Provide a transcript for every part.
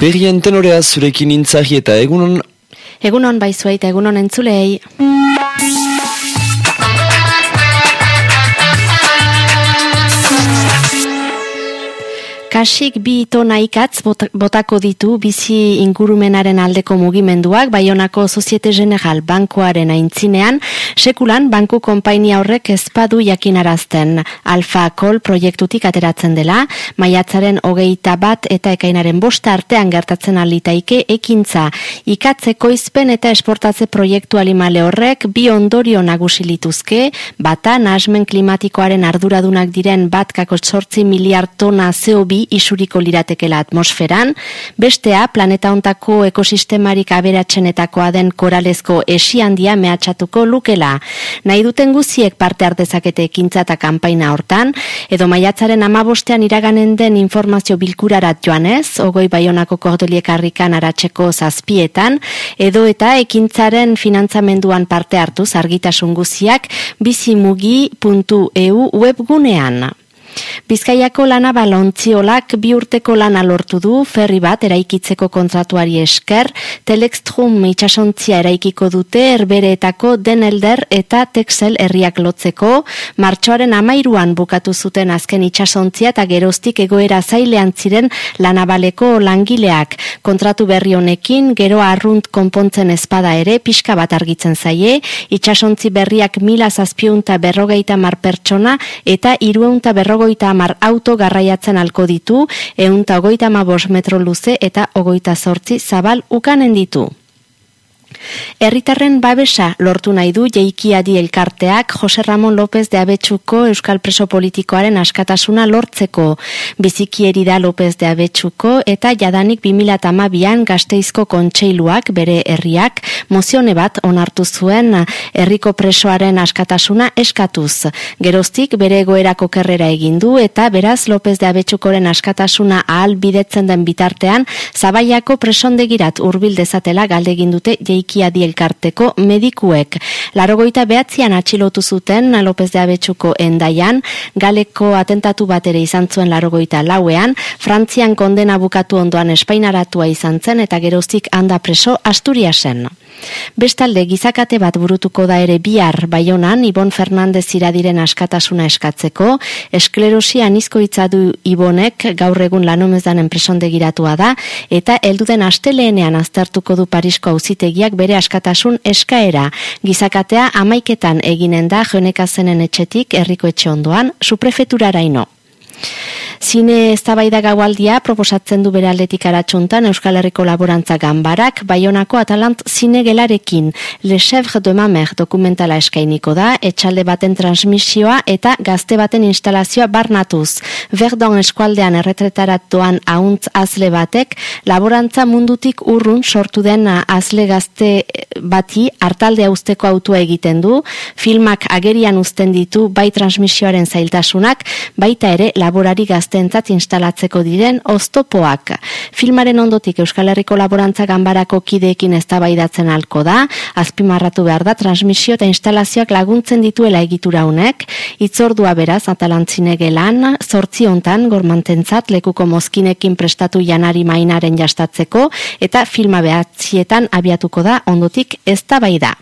Berrien tenorea zurekin intzahi eta egunon... Egunon baizuait, egunon entzulei. Kasik bi tona ikatz botako ditu bizi ingurumenaren aldeko mugimenduak Baionako Societe General Bankoaren aintzinean, sekulan banku konpainia horrek ezpadu jakinarazten. Alfa Call proiektutik ateratzen dela, maiatzaren hogeita bat eta ekainaren bosta artean gertatzen alitaike ekintza. Ikatzeko izpen eta esportatze proiektu alimale horrek bi ondorio nagusi lituzke, bata nasmen klimatikoaren arduradunak diren bat kako sortzi miliar tona CO2 isuriko liratekela atmosferan, bestea planeta ontako ekosistemarik aberatzenetakoa den koralezko esiandia mehatxatuko lukela. Nahi duten guziek parte hartezakete ekintza eta kanpaina hortan, edo maiatzaren amabostean iraganen den informazio bilkurarat joanez, ogoi baionako kordeliek harrikan aratzeko zazpietan, edo eta ekintzaren finantzamenduan parte hartu zargitasun guziak bizimugi.eu webgunean. Bizkaiako lana balontziolak bi urteko lana lortu du ferri bat eraikitzeko kontratuari esker, telextrum itxasontzia eraikiko dute erbereetako denelder eta texel herriak lotzeko, martxoaren amairuan bukatu zuten azken itxasontzia eta geroztik egoera zailean ziren lanabaleko langileak. Kontratu berri honekin, gero arrunt konpontzen espada ere, pixka bat argitzen zaie, itxasontzi berriak mila zazpiunta berrogeita mar pertsona eta irueunta berrogeita ogoita amar auto garraiatzen alko ditu, eunta ogoita amabos metro luze eta ogoita sortzi zabal ukanen ditu. Herritarren babesa lortu nahi du Jeikiadi elkarteak Jose Ramon López de Abetxuko Euskal Preso Politikoaren askatasuna lortzeko. Bizikieri da López de Abetxuko eta jadanik 2008an gazteizko kontseiluak bere herriak mozione bat onartu zuen herriko presoaren askatasuna eskatuz. Geroztik bere egoerako kerrera egindu eta beraz López de Abetxukoren askatasuna ahal bidetzen den bitartean zabaiako presondegirat urbil dezatela galdegin dute Jeiki Ikiadi elkarteko medikuek. Larogoita behatzean atxilotu zuten López de Abetxuko endaian, galeko atentatu bat ere izan zuen larogoita lauean, Frantzian kondena bukatu ondoan espainaratua izan zen eta geroztik handa preso Asturiasen. Bestalde gizakate bat burutuko da ere bihar Baionan Ibon Fernandez iradiren askatasuna eskatzeko, esklerosia nizko du Ibonek gaur egun lanomezdanen presondegiratua da, eta elduden asteleenean aztertuko du Parisko auzitegiak bere askatasun eskaera. Gizakatea amaiketan eginen da jonekazenen etxetik herriko etxe ondoan, suprefeturaraino. Zine eztabaida gaualdia proposatzen du bere aldetik aratsuntan Euskal Herriko Laborantza Ganbarak Baionako Atalant zine gelarekin Le Chèvre de Mamer dokumentala eskainiko da, etxalde baten transmisioa eta gazte baten instalazioa barnatuz. Verdon eskualdean erretretaratuan auntz azle batek, laborantza mundutik urrun sortu den azle gazte bati hartaldea usteko autua egiten du, filmak agerian uzten ditu bai transmisioaren zailtasunak, baita ere laborari gazte gaztentzat instalatzeko diren oztopoak. Filmaren ondotik Euskal Herriko Laborantza Ganbarako kideekin eztabaidatzen alko da, azpimarratu behar da transmisio eta instalazioak laguntzen dituela egitura honek, itzordua beraz atalantzine gelan, zortzi hontan gormantentzat lekuko mozkinekin prestatu janari mainaren jastatzeko eta filma behatzietan abiatuko da ondotik eztabaida.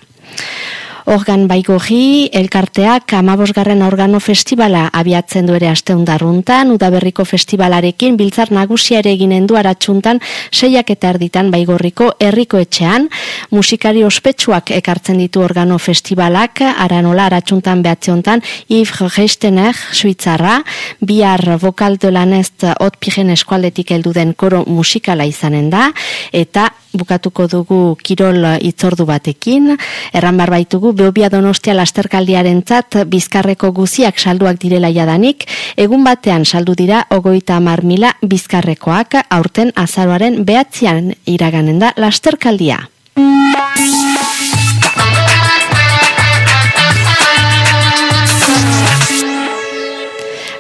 Organ Baigorri, elkarteak amabosgarren organo festivala abiatzen du ere asteundarruntan, udaberriko festivalarekin biltzar nagusia ere eginen du aratsuntan seiak eta erditan Baigorriko herriko etxean, musikari ospetsuak ekartzen ditu organo festivalak, aranola aratsuntan behatziontan, Yves Reistener, suitzarra, bihar vokal de otpigen eskualdetik heldu den koro musikala izanen da, eta bukatuko dugu kirol itzordu batekin, erran barbaitugu beobia donostia lasterkaldiaren tzat bizkarreko guziak salduak direla jadanik, egun batean saldu dira ogoita amar mila bizkarrekoak. Aurten azaroaren behatzean iraganen da lasterkaldia.